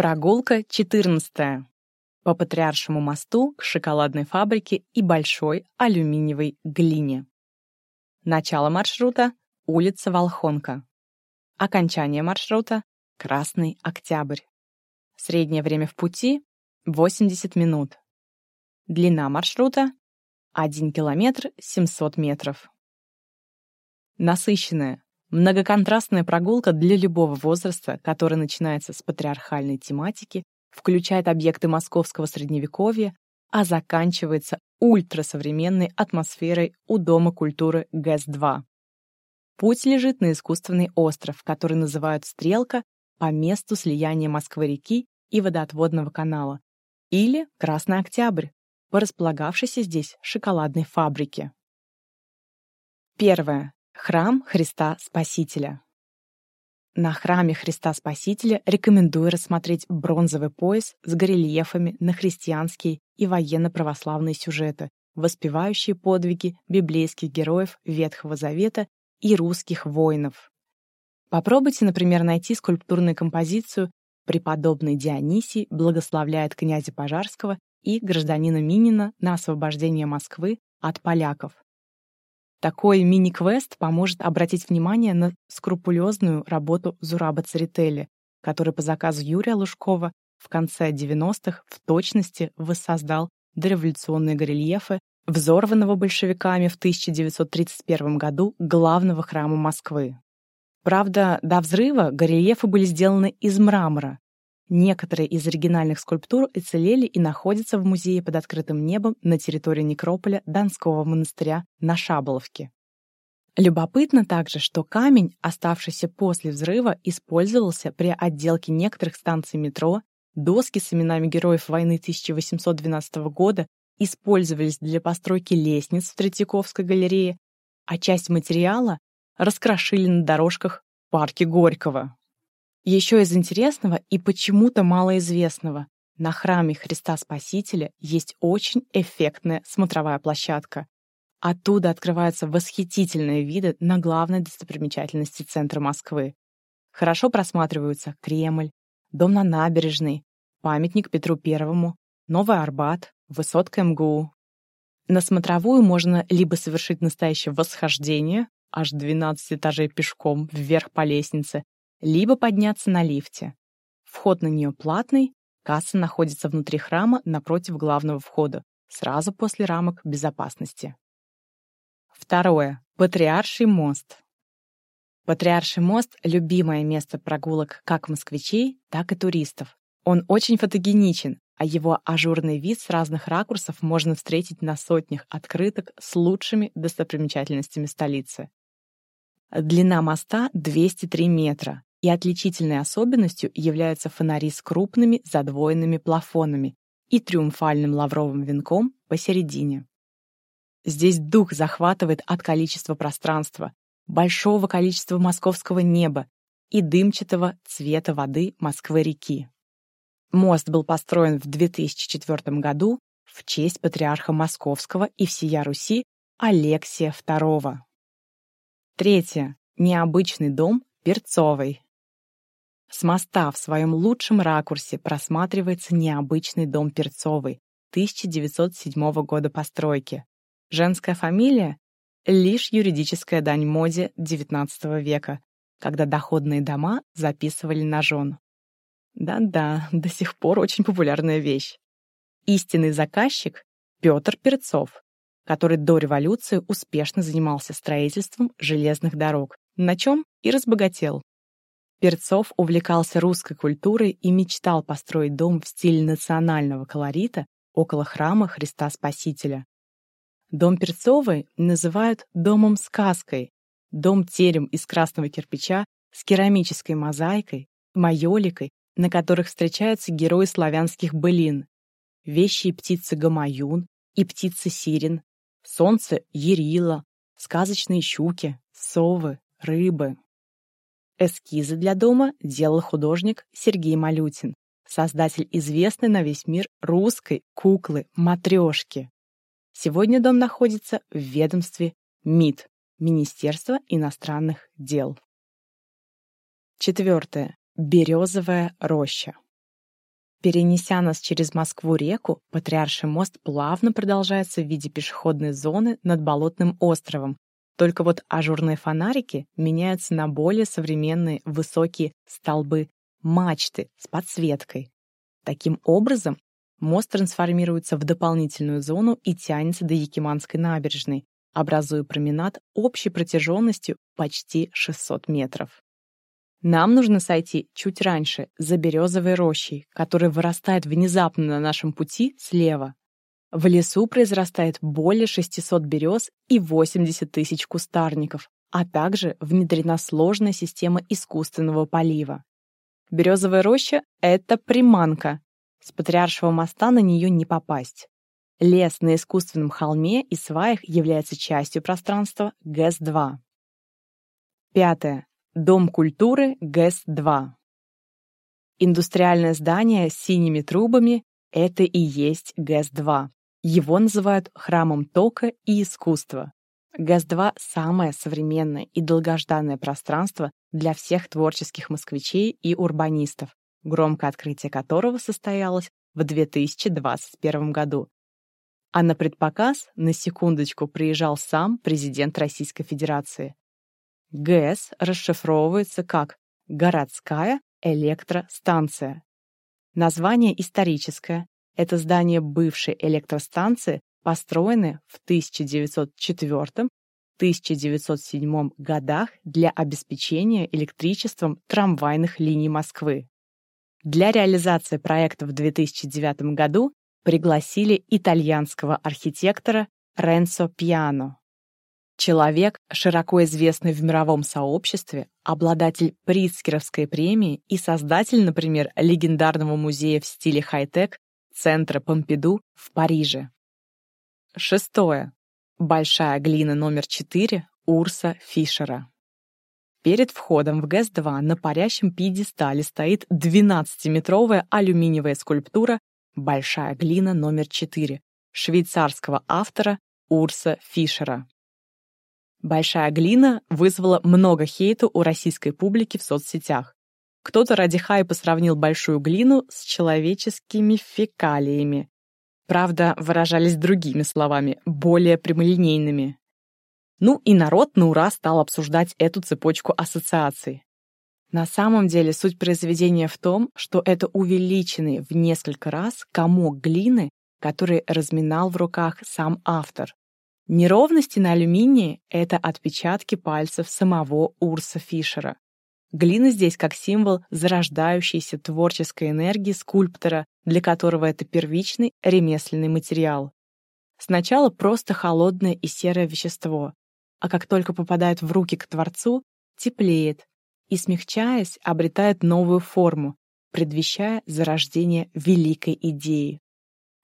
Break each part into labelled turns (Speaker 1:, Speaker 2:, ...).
Speaker 1: Прогулка 14. По Патриаршему мосту к шоколадной фабрике и большой алюминиевой глине. Начало маршрута — улица Волхонка. Окончание маршрута — Красный Октябрь. Среднее время в пути — 80 минут. Длина маршрута — 1 километр 700 метров. Насыщенная, Многоконтрастная прогулка для любого возраста, который начинается с патриархальной тематики, включает объекты московского средневековья, а заканчивается ультрасовременной атмосферой у Дома культуры ГЭС-2. Путь лежит на искусственный остров, который называют Стрелка по месту слияния Москвы-реки и водоотводного канала, или Красный Октябрь, по располагавшейся здесь шоколадной фабрике. Первое. Храм Христа Спасителя. На храме Христа Спасителя рекомендую рассмотреть бронзовый пояс с горельефами на христианские и военно-православные сюжеты, воспевающие подвиги библейских героев Ветхого Завета и русских воинов. Попробуйте, например, найти скульптурную композицию «Преподобный Дионисий благословляет князя Пожарского и гражданина Минина на освобождение Москвы от поляков». Такой мини-квест поможет обратить внимание на скрупулезную работу Зураба Церетели, который по заказу Юрия Лужкова в конце 90-х в точности воссоздал дореволюционные горельефы взорванного большевиками в 1931 году главного храма Москвы. Правда, до взрыва горельефы были сделаны из мрамора, Некоторые из оригинальных скульптур уцелели и находятся в музее под открытым небом на территории некрополя Донского монастыря на Шаболовке. Любопытно также, что камень, оставшийся после взрыва, использовался при отделке некоторых станций метро, доски с именами героев войны 1812 года использовались для постройки лестниц в Третьяковской галерее, а часть материала раскрошили на дорожках парке Горького. Еще из интересного и почему-то малоизвестного. На храме Христа Спасителя есть очень эффектная смотровая площадка. Оттуда открываются восхитительные виды на главной достопримечательности центра Москвы. Хорошо просматриваются Кремль, дом на набережной, памятник Петру Первому, Новый Арбат, высотка МГУ. На смотровую можно либо совершить настоящее восхождение, аж 12 этажей пешком вверх по лестнице, либо подняться на лифте. Вход на нее платный, касса находится внутри храма напротив главного входа, сразу после рамок безопасности. Второе. Патриарший мост. Патриарший мост — любимое место прогулок как москвичей, так и туристов. Он очень фотогеничен, а его ажурный вид с разных ракурсов можно встретить на сотнях открыток с лучшими достопримечательностями столицы. Длина моста 203 метра, и отличительной особенностью являются фонари с крупными задвоенными плафонами и триумфальным лавровым венком посередине. Здесь дух захватывает от количества пространства, большого количества московского неба и дымчатого цвета воды Москвы-реки. Мост был построен в 2004 году в честь патриарха Московского и всея Руси Алексия II. Третье. Необычный дом Перцовой. С моста в своем лучшем ракурсе просматривается необычный дом Перцовой 1907 года постройки. Женская фамилия — лишь юридическая дань моде XIX века, когда доходные дома записывали на жен. Да-да, до сих пор очень популярная вещь. Истинный заказчик — Петр Перцов, который до революции успешно занимался строительством железных дорог, на чем и разбогател. Перцов увлекался русской культурой и мечтал построить дом в стиле национального колорита около храма Христа Спасителя. Дом Перцовой называют домом-сказкой, дом-терем из красного кирпича с керамической мозаикой, майоликой, на которых встречаются герои славянских былин, вещи и птицы Гамаюн и птицы Сирен, солнце Ерила, сказочные щуки, совы, рыбы. Эскизы для дома делал художник Сергей Малютин, создатель известной на весь мир русской куклы Матрешки. Сегодня дом находится в ведомстве МИД, Министерства иностранных дел. Четвертое. Березовая роща. Перенеся нас через Москву-реку, Патриарший мост плавно продолжается в виде пешеходной зоны над Болотным островом. Только вот ажурные фонарики меняются на более современные высокие столбы мачты с подсветкой. Таким образом, мост трансформируется в дополнительную зону и тянется до Якиманской набережной, образуя променад общей протяженностью почти 600 метров. Нам нужно сойти чуть раньше, за березовой рощей, которая вырастает внезапно на нашем пути слева. В лесу произрастает более 600 берез и 80 тысяч кустарников, а также внедрена сложная система искусственного полива. Березовая роща — это приманка. С Патриаршего моста на нее не попасть. Лес на искусственном холме и сваях является частью пространства ГЭС-2. Пятое. Дом культуры ГЭС-2. Индустриальное здание с синими трубами — это и есть ГЭС-2. Его называют храмом тока и искусства. ГЭС-2 — самое современное и долгожданное пространство для всех творческих москвичей и урбанистов, громкое открытие которого состоялось в 2021 году. А на предпоказ, на секундочку, приезжал сам президент Российской Федерации. ГЭС расшифровывается как «городская электростанция». Название историческое. Это здание бывшей электростанции, построенное в 1904-1907 годах для обеспечения электричеством трамвайных линий Москвы. Для реализации проекта в 2009 году пригласили итальянского архитектора Ренцо Пиано. Человек, широко известный в мировом сообществе, обладатель Прицкеровской премии и создатель, например, легендарного музея в стиле хай-тек Центра Помпиду в Париже. Шестое. Большая глина номер 4 Урса Фишера. Перед входом в ГЭС-2 на парящем пьедестале стоит 12-метровая алюминиевая скульптура «Большая глина номер 4» швейцарского автора Урса Фишера. Большая глина вызвала много хейта у российской публики в соцсетях. Кто-то ради хайпа сравнил большую глину с человеческими фекалиями. Правда, выражались другими словами, более прямолинейными. Ну и народ на ура стал обсуждать эту цепочку ассоциаций. На самом деле суть произведения в том, что это увеличенный в несколько раз комок глины, который разминал в руках сам автор. Неровности на алюминии — это отпечатки пальцев самого Урса Фишера. Глина здесь как символ зарождающейся творческой энергии скульптора, для которого это первичный ремесленный материал. Сначала просто холодное и серое вещество, а как только попадает в руки к Творцу, теплеет и, смягчаясь, обретает новую форму, предвещая зарождение великой идеи.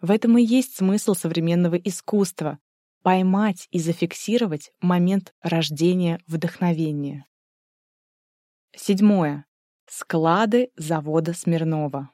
Speaker 1: В этом и есть смысл современного искусства, поймать и зафиксировать момент рождения вдохновения. Седьмое. Склады завода Смирнова.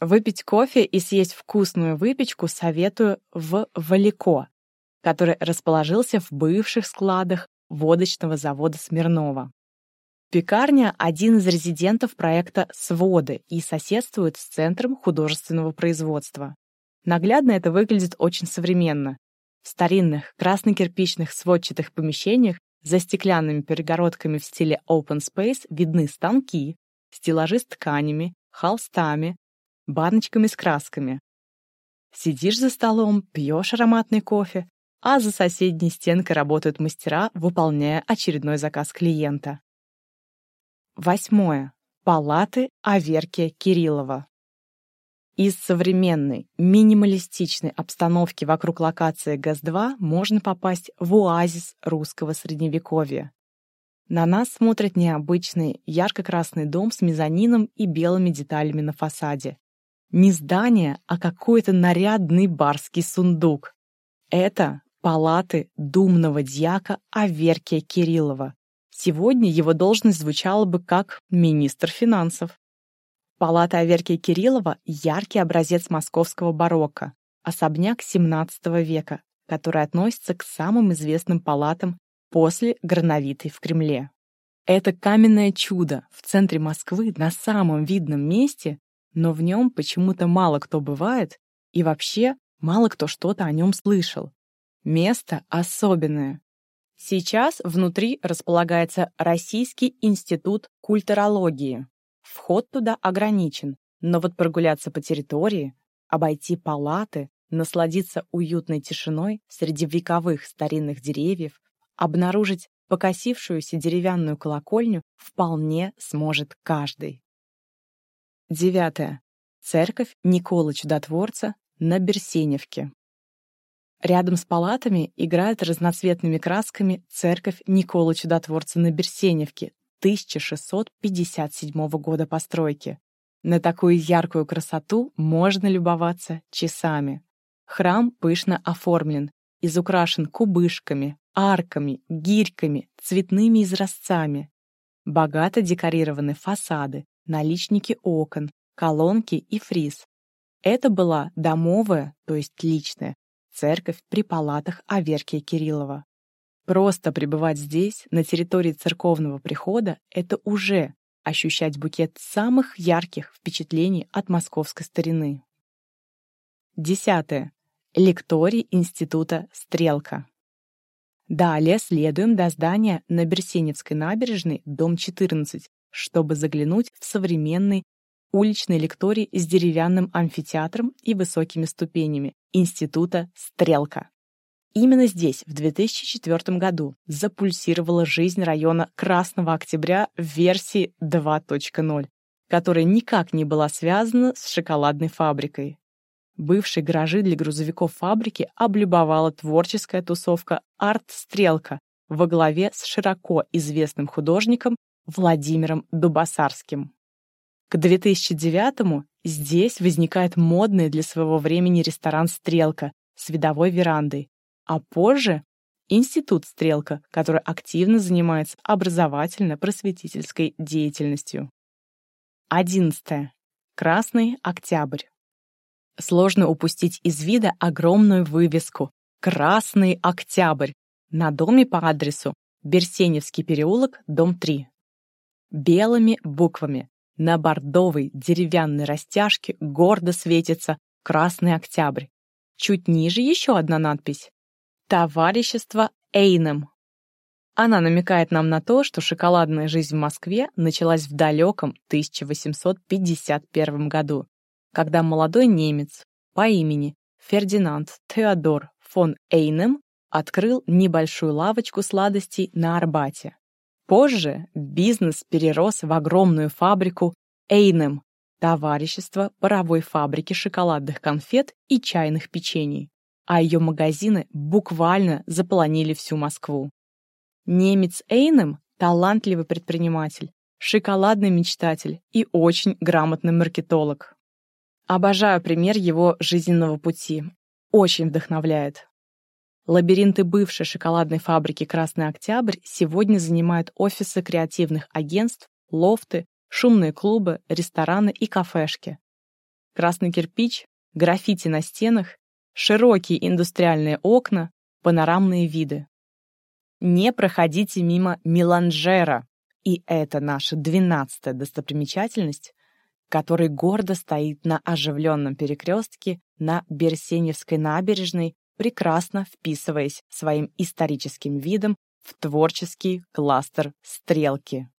Speaker 1: Выпить кофе и съесть вкусную выпечку советую в Валико, который расположился в бывших складах водочного завода Смирнова. Пекарня – один из резидентов проекта «Своды» и соседствует с Центром художественного производства. Наглядно это выглядит очень современно. В старинных красно-кирпичных сводчатых помещениях за стеклянными перегородками в стиле open space видны станки, стеллажи с тканями, холстами, баночками с красками. Сидишь за столом, пьешь ароматный кофе, а за соседней стенкой работают мастера, выполняя очередной заказ клиента. Восьмое. Палаты Аверкия Кириллова. Из современной, минималистичной обстановки вокруг локации ГАЗ-2 можно попасть в оазис русского средневековья. На нас смотрит необычный ярко-красный дом с мезонином и белыми деталями на фасаде. Не здание, а какой-то нарядный барский сундук. Это палаты думного дьяка Аверкия Кириллова. Сегодня его должность звучала бы как министр финансов. Палата Аверкия Кириллова — яркий образец московского барокко, особняк XVII века, который относится к самым известным палатам после Грановитой в Кремле. Это каменное чудо в центре Москвы на самом видном месте но в нем почему-то мало кто бывает и вообще мало кто что-то о нем слышал. Место особенное. Сейчас внутри располагается Российский институт культурологии. Вход туда ограничен, но вот прогуляться по территории, обойти палаты, насладиться уютной тишиной среди вековых старинных деревьев, обнаружить покосившуюся деревянную колокольню вполне сможет каждый. Девятое. Церковь Никола Чудотворца на Берсеневке. Рядом с палатами играет разноцветными красками церковь Никола Чудотворца на Берсеневке 1657 года постройки. На такую яркую красоту можно любоваться часами. Храм пышно оформлен, изукрашен кубышками, арками, гирьками, цветными изразцами. Богато декорированы фасады, наличники окон, колонки и фриз. Это была домовая, то есть личная, церковь при палатах Аверкия Кириллова. Просто пребывать здесь, на территории церковного прихода, это уже ощущать букет самых ярких впечатлений от московской старины. Десятое. Лекторий Института «Стрелка». Далее следуем до здания на Берсеневской набережной, дом 14, чтобы заглянуть в современный уличный лекторий с деревянным амфитеатром и высокими ступенями Института «Стрелка». Именно здесь в 2004 году запульсировала жизнь района Красного Октября в версии 2.0, которая никак не была связана с шоколадной фабрикой. Бывшие гаражи для грузовиков фабрики облюбовала творческая тусовка «Арт-стрелка» во главе с широко известным художником Владимиром Дубасарским. К 2009-му здесь возникает модный для своего времени ресторан «Стрелка» с видовой верандой, а позже Институт «Стрелка», который активно занимается образовательно-просветительской деятельностью. 11. Красный Октябрь. Сложно упустить из вида огромную вывеску «Красный Октябрь» на доме по адресу Берсеневский переулок, дом 3. Белыми буквами на бордовой деревянной растяжке гордо светится «Красный Октябрь». Чуть ниже еще одна надпись «Товарищество Эйнем». Она намекает нам на то, что шоколадная жизнь в Москве началась в далеком 1851 году когда молодой немец по имени Фердинанд Теодор фон Эйнем открыл небольшую лавочку сладостей на Арбате. Позже бизнес перерос в огромную фабрику Эйнем, товарищество паровой фабрики шоколадных конфет и чайных печений, а ее магазины буквально заполонили всю Москву. Немец Эйнем – талантливый предприниматель, шоколадный мечтатель и очень грамотный маркетолог. Обожаю пример его жизненного пути. Очень вдохновляет. Лабиринты бывшей шоколадной фабрики «Красный Октябрь» сегодня занимают офисы креативных агентств, лофты, шумные клубы, рестораны и кафешки. Красный кирпич, граффити на стенах, широкие индустриальные окна, панорамные виды. Не проходите мимо Меланжера, и это наша двенадцатая достопримечательность, который гордо стоит на оживленном перекрестке на Берсеневской набережной, прекрасно вписываясь своим историческим видом в творческий кластер «Стрелки».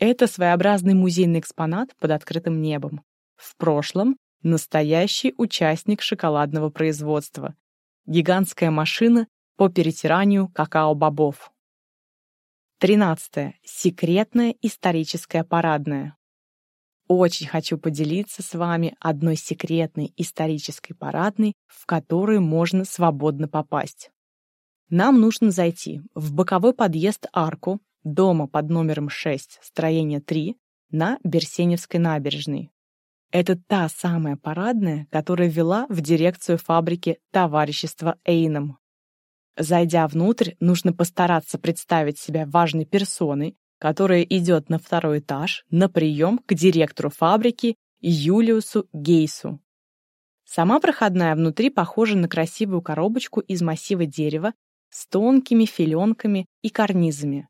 Speaker 1: Это своеобразный музейный экспонат под открытым небом. В прошлом — настоящий участник шоколадного производства. Гигантская машина по перетиранию какао-бобов. 13. Секретная историческая парадная. Очень хочу поделиться с вами одной секретной исторической парадной, в которую можно свободно попасть. Нам нужно зайти в боковой подъезд арку дома под номером 6, строение 3, на Берсеневской набережной. Это та самая парадная, которая вела в дирекцию фабрики товарищества Эйном. Зайдя внутрь, нужно постараться представить себя важной персоной, которая идет на второй этаж на прием к директору фабрики Юлиусу Гейсу. Сама проходная внутри похожа на красивую коробочку из массива дерева с тонкими филенками и карнизами.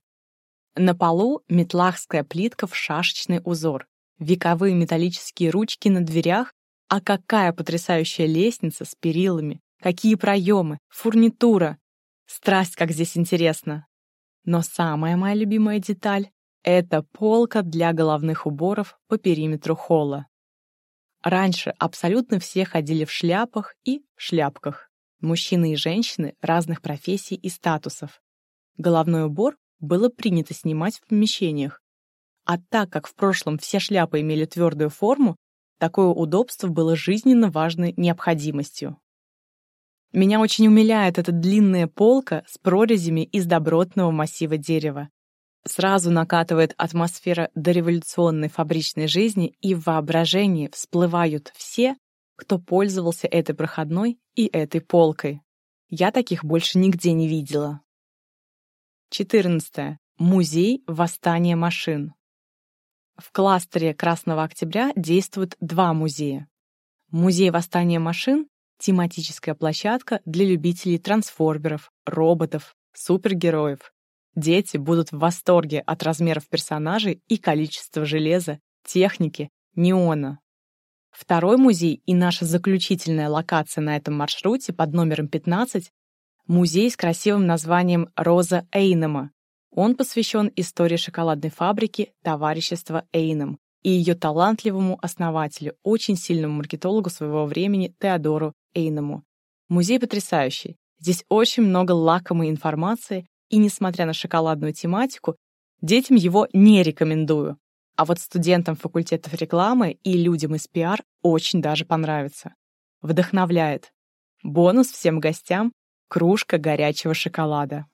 Speaker 1: На полу метлахская плитка в шашечный узор. Вековые металлические ручки на дверях, а какая потрясающая лестница с перилами, какие проемы, фурнитура. Страсть, как здесь интересно. Но самая моя любимая деталь — это полка для головных уборов по периметру холла. Раньше абсолютно все ходили в шляпах и шляпках. Мужчины и женщины разных профессий и статусов. Головной убор было принято снимать в помещениях. А так как в прошлом все шляпы имели твердую форму, такое удобство было жизненно важной необходимостью. Меня очень умиляет эта длинная полка с прорезями из добротного массива дерева. Сразу накатывает атмосфера дореволюционной фабричной жизни, и в воображении всплывают все, кто пользовался этой проходной и этой полкой. Я таких больше нигде не видела. 14. Музей восстания машин. В кластере Красного Октября действуют два музея. Музей восстания машин — тематическая площадка для любителей трансформеров, роботов, супергероев. Дети будут в восторге от размеров персонажей и количества железа, техники, неона. Второй музей и наша заключительная локация на этом маршруте под номером 15 — музей с красивым названием «Роза Эйнема». Он посвящен истории шоколадной фабрики «Товарищество Эйнем» и ее талантливому основателю, очень сильному маркетологу своего времени Теодору Эйнему. Музей потрясающий. Здесь очень много лакомой информации, и, несмотря на шоколадную тематику, детям его не рекомендую. А вот студентам факультетов рекламы и людям из пиар очень даже понравится. Вдохновляет. Бонус всем гостям — кружка горячего шоколада.